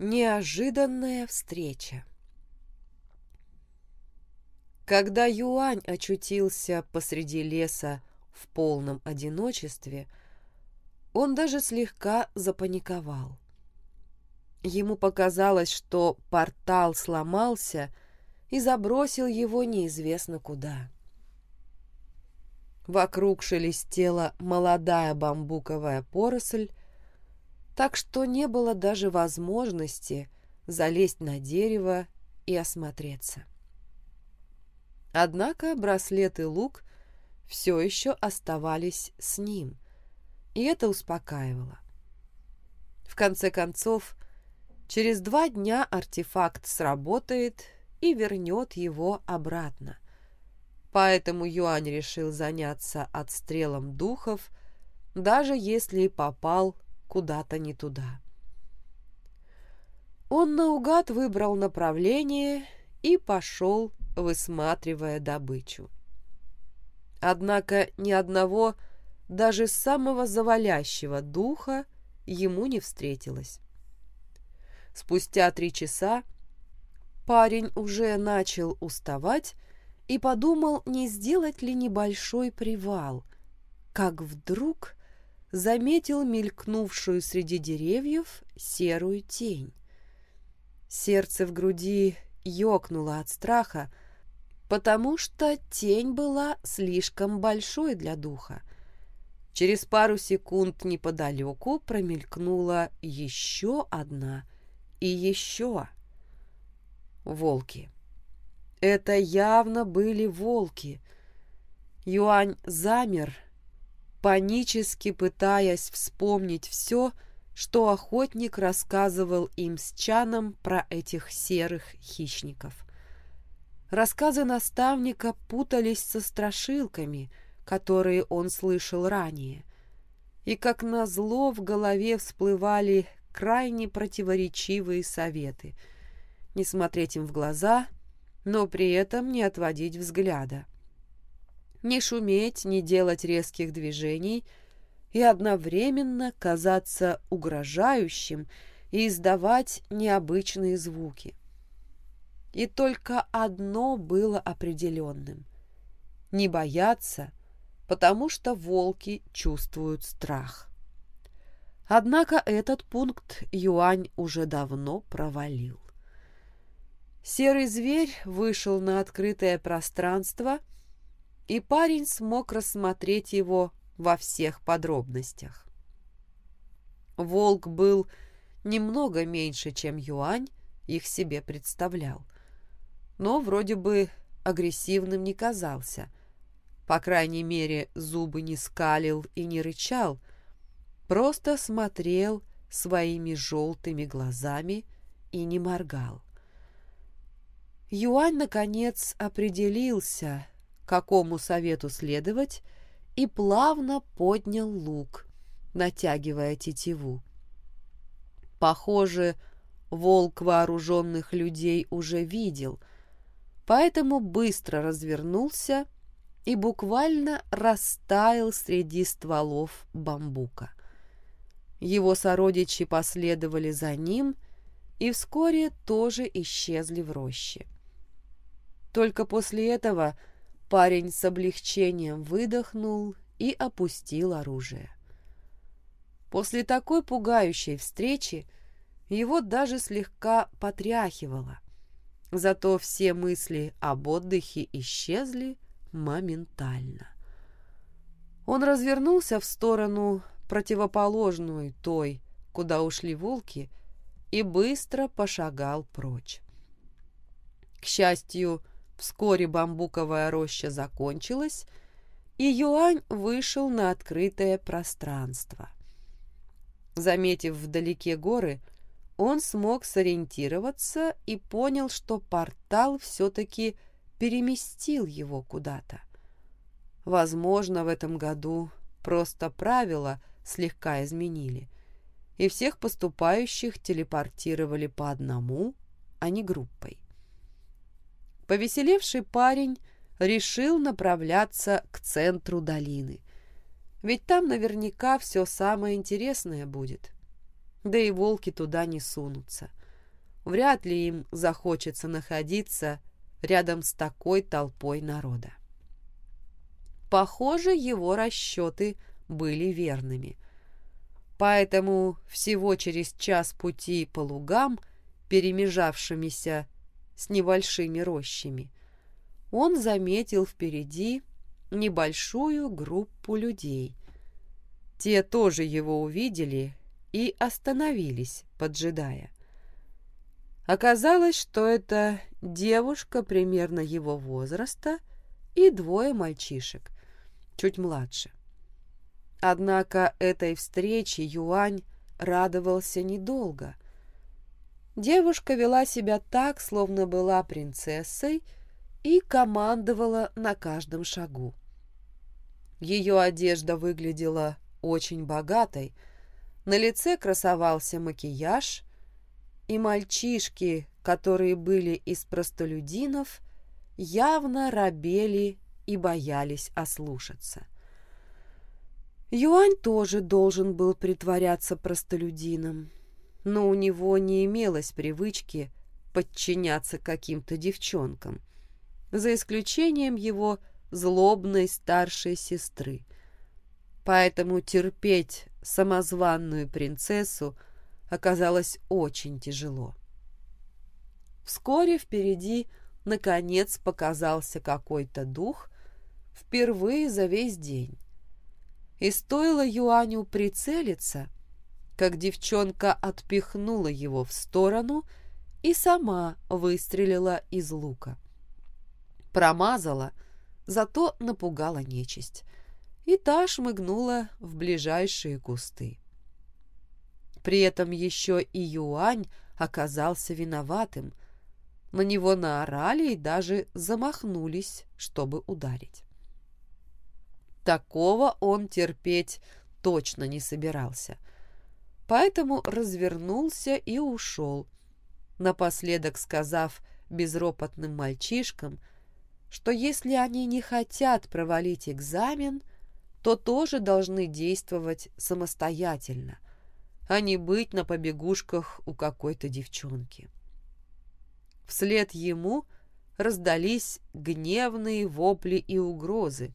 Неожиданная встреча. Когда Юань очутился посреди леса в полном одиночестве, он даже слегка запаниковал. Ему показалось, что портал сломался и забросил его неизвестно куда. Вокруг шелестела молодая бамбуковая поросль, так что не было даже возможности залезть на дерево и осмотреться. Однако браслет и лук все еще оставались с ним, и это успокаивало. В конце концов, через два дня артефакт сработает и вернет его обратно. Поэтому Юань решил заняться отстрелом духов, даже если попал куда-то не туда. Он наугад выбрал направление и пошел, высматривая добычу. Однако ни одного, даже самого завалящего духа ему не встретилось. Спустя три часа парень уже начал уставать и подумал, не сделать ли небольшой привал, как вдруг заметил мелькнувшую среди деревьев серую тень. Сердце в груди ёкнуло от страха, потому что тень была слишком большой для духа. Через пару секунд неподалеку промелькнула еще одна и еще. Волки. Это явно были волки. Юань замер, панически пытаясь вспомнить все, что охотник рассказывал им с Чаном про этих серых хищников. Рассказы наставника путались со страшилками, которые он слышал ранее, и, как назло, в голове всплывали крайне противоречивые советы — не смотреть им в глаза, но при этом не отводить взгляда не шуметь, не делать резких движений и одновременно казаться угрожающим и издавать необычные звуки. И только одно было определенным — не бояться, потому что волки чувствуют страх. Однако этот пункт Юань уже давно провалил. Серый зверь вышел на открытое пространство — и парень смог рассмотреть его во всех подробностях. Волк был немного меньше, чем Юань их себе представлял, но вроде бы агрессивным не казался. По крайней мере, зубы не скалил и не рычал, просто смотрел своими желтыми глазами и не моргал. Юань, наконец, определился, какому совету следовать, и плавно поднял лук, натягивая тетиву. Похоже, волк вооруженных людей уже видел, поэтому быстро развернулся и буквально растаял среди стволов бамбука. Его сородичи последовали за ним и вскоре тоже исчезли в роще. Только после этого Парень с облегчением выдохнул и опустил оружие. После такой пугающей встречи его даже слегка потряхивало. Зато все мысли об отдыхе исчезли моментально. Он развернулся в сторону, противоположную той, куда ушли волки, и быстро пошагал прочь. К счастью, Вскоре бамбуковая роща закончилась, и Юань вышел на открытое пространство. Заметив вдалеке горы, он смог сориентироваться и понял, что портал все-таки переместил его куда-то. Возможно, в этом году просто правила слегка изменили, и всех поступающих телепортировали по одному, а не группой. Повеселевший парень решил направляться к центру долины. Ведь там наверняка все самое интересное будет. Да и волки туда не сунутся. вряд ли им захочется находиться рядом с такой толпой народа. Похоже, его расчеты были верными. Поэтому всего через час пути по лугам, перемежавшимися с небольшими рощами, он заметил впереди небольшую группу людей. Те тоже его увидели и остановились, поджидая. Оказалось, что это девушка примерно его возраста и двое мальчишек, чуть младше. Однако этой встрече Юань радовался недолго. Девушка вела себя так, словно была принцессой, и командовала на каждом шагу. Ее одежда выглядела очень богатой, на лице красовался макияж, и мальчишки, которые были из простолюдинов, явно робели и боялись ослушаться. Юань тоже должен был притворяться простолюдином, но у него не имелось привычки подчиняться каким-то девчонкам, за исключением его злобной старшей сестры. Поэтому терпеть самозванную принцессу оказалось очень тяжело. Вскоре впереди наконец показался какой-то дух впервые за весь день. И стоило Юаню прицелиться, как девчонка отпихнула его в сторону и сама выстрелила из лука. Промазала, зато напугала нечисть, и та шмыгнула в ближайшие кусты. При этом еще и Юань оказался виноватым. На него наорали и даже замахнулись, чтобы ударить. Такого он терпеть точно не собирался. Поэтому развернулся и ушел, напоследок сказав безропотным мальчишкам, что если они не хотят провалить экзамен, то тоже должны действовать самостоятельно, а не быть на побегушках у какой-то девчонки. Вслед ему раздались гневные вопли и угрозы,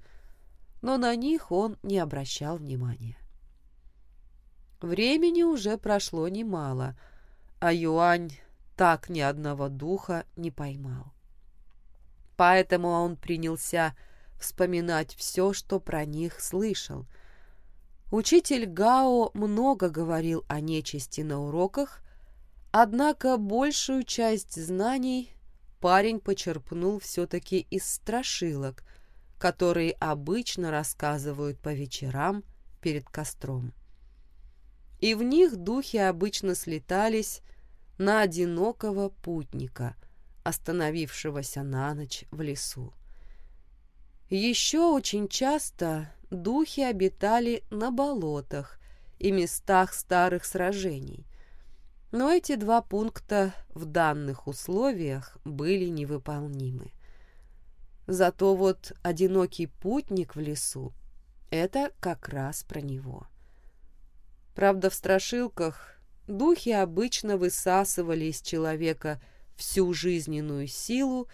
но на них он не обращал внимания. Времени уже прошло немало, а Юань так ни одного духа не поймал. Поэтому он принялся вспоминать все, что про них слышал – Учитель Гао много говорил о нечисти на уроках, однако большую часть знаний парень почерпнул все-таки из страшилок, которые обычно рассказывают по вечерам перед костром. И в них духи обычно слетались на одинокого путника, остановившегося на ночь в лесу. Еще очень часто духи обитали на болотах и местах старых сражений. Но эти два пункта в данных условиях были невыполнимы. Зато вот одинокий путник в лесу — это как раз про него. Правда, в страшилках духи обычно высасывали из человека всю жизненную силу,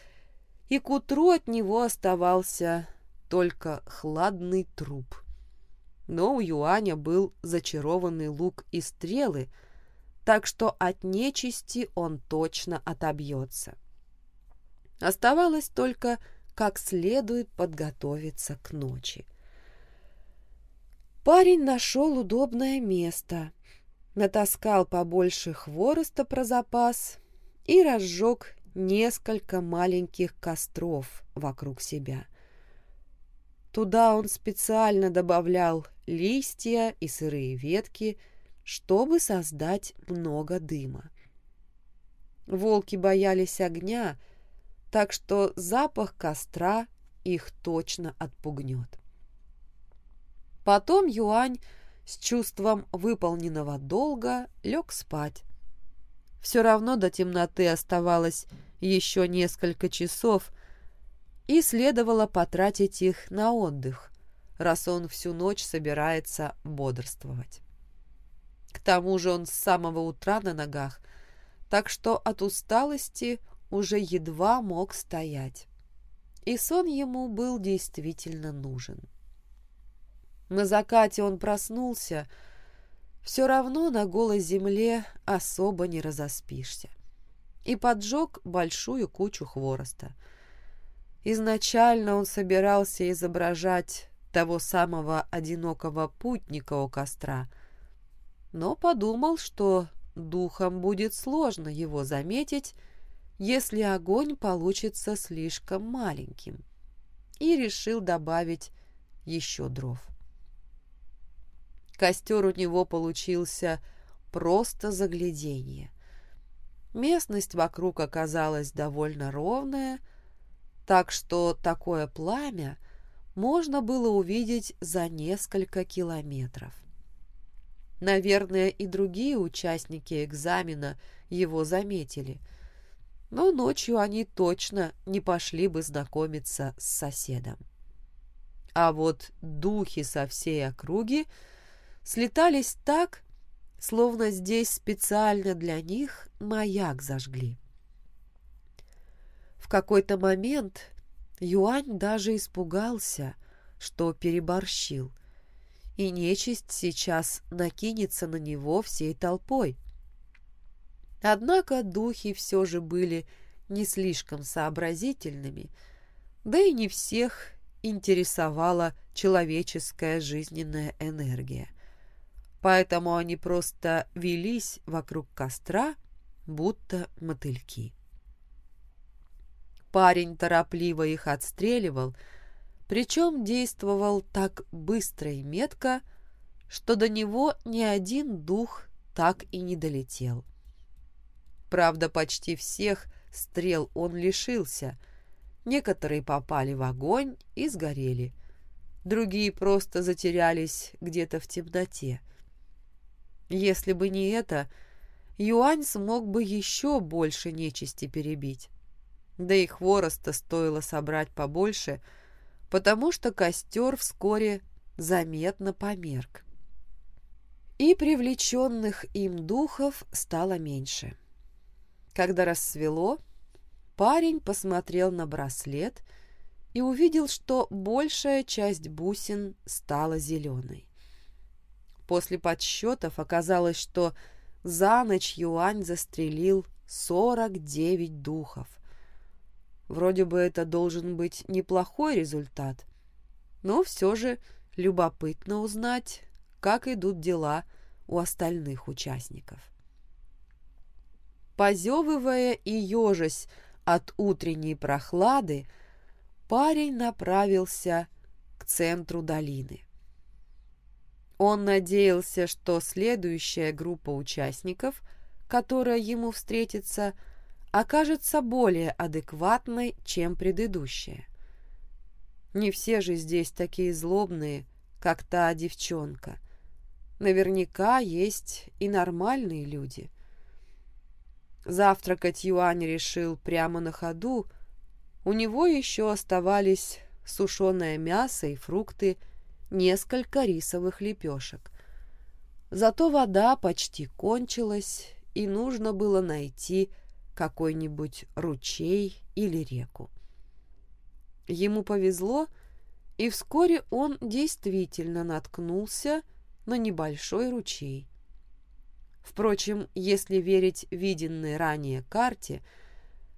и к утру от него оставался только хладный труп. Но у Юаня был зачарованный лук и стрелы, так что от нечисти он точно отобьется. Оставалось только как следует подготовиться к ночи. Парень нашел удобное место, натаскал побольше хвороста про запас и разжег несколько маленьких костров вокруг себя – Туда он специально добавлял листья и сырые ветки, чтобы создать много дыма. Волки боялись огня, так что запах костра их точно отпугнет. Потом Юань с чувством выполненного долга лег спать. Все равно до темноты оставалось еще несколько часов, и следовало потратить их на отдых, раз он всю ночь собирается бодрствовать. К тому же он с самого утра на ногах, так что от усталости уже едва мог стоять. И сон ему был действительно нужен. На закате он проснулся, все равно на голой земле особо не разоспишься, и поджег большую кучу хвороста. Изначально он собирался изображать того самого одинокого путника у костра, но подумал, что духом будет сложно его заметить, если огонь получится слишком маленьким, и решил добавить еще дров. Костер у него получился просто загляденье. Местность вокруг оказалась довольно ровная, так что такое пламя можно было увидеть за несколько километров. Наверное, и другие участники экзамена его заметили – но ночью они точно не пошли бы знакомиться с соседом. А вот духи со всей округи слетались так, словно здесь специально для них маяк зажгли. В какой-то момент Юань даже испугался, что переборщил, и нечисть сейчас накинется на него всей толпой – Однако духи все же были не слишком сообразительными, да и не всех интересовала человеческая жизненная энергия. Поэтому они просто велись вокруг костра, будто мотыльки. Парень торопливо их отстреливал, причем действовал так быстро и метко, что до него ни один дух так и не долетел. Правда, почти всех стрел он лишился. Некоторые попали в огонь и сгорели. Другие просто затерялись где-то в темноте. Если бы не это, Юань смог бы еще больше нечисти перебить. Да и хвороста стоило собрать побольше, потому что костер вскоре заметно померк. И привлеченных им духов стало меньше. Когда рассвело, парень посмотрел на браслет и увидел, что большая часть бусин стала зеленой. После подсчетов оказалось, что за ночь Юань застрелил 49 духов. Вроде бы это должен быть неплохой результат, но все же любопытно узнать, как идут дела у остальных участников. Позевывая и ежась от утренней прохлады, парень направился к центру долины. Он надеялся, что следующая группа участников, которая ему встретится, окажется более адекватной, чем предыдущая. Не все же здесь такие злобные, как та девчонка. Наверняка есть и нормальные люди. Завтракать Юань решил прямо на ходу. У него еще оставались сушеное мясо и фрукты, несколько рисовых лепешек. Зато вода почти кончилась, и нужно было найти какой-нибудь ручей или реку. Ему повезло, и вскоре он действительно наткнулся на небольшой ручей. Впрочем, если верить виденной ранее карте,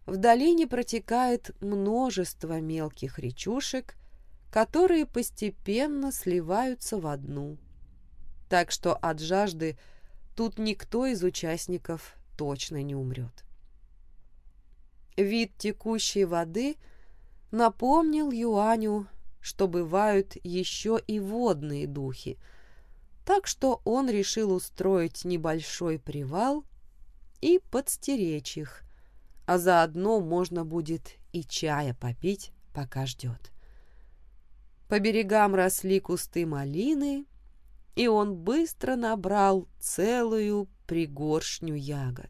в долине протекает множество мелких речушек, которые постепенно сливаются в одну. Так что от жажды тут никто из участников точно не умрет. Вид текущей воды напомнил Юаню, что бывают еще и водные духи – так что он решил устроить небольшой привал и подстеречь их, а заодно можно будет и чая попить, пока ждет. По берегам росли кусты малины, и он быстро набрал целую пригоршню ягод.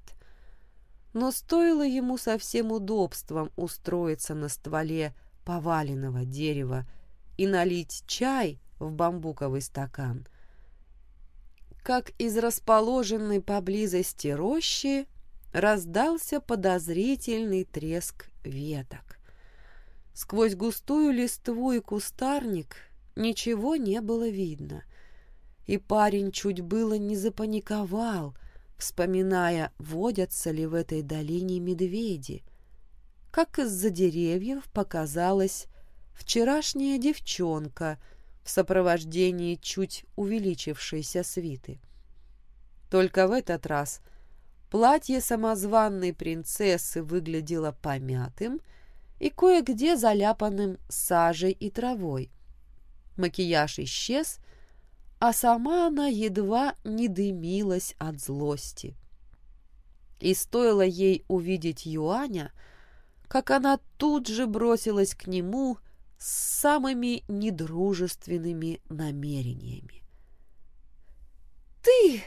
Но стоило ему со всем удобством устроиться на стволе поваленного дерева и налить чай в бамбуковый стакан – как из расположенной поблизости рощи раздался подозрительный треск веток. Сквозь густую листву и кустарник ничего не было видно, и парень чуть было не запаниковал, вспоминая, водятся ли в этой долине медведи, как из-за деревьев показалась вчерашняя девчонка в сопровождении чуть увеличившейся свиты. Только в этот раз платье самозванной принцессы выглядело помятым и кое-где заляпанным сажей и травой. Макияж исчез, а сама она едва не дымилась от злости. И стоило ей увидеть Юаня, как она тут же бросилась к нему с самыми недружественными намерениями. «Ты!»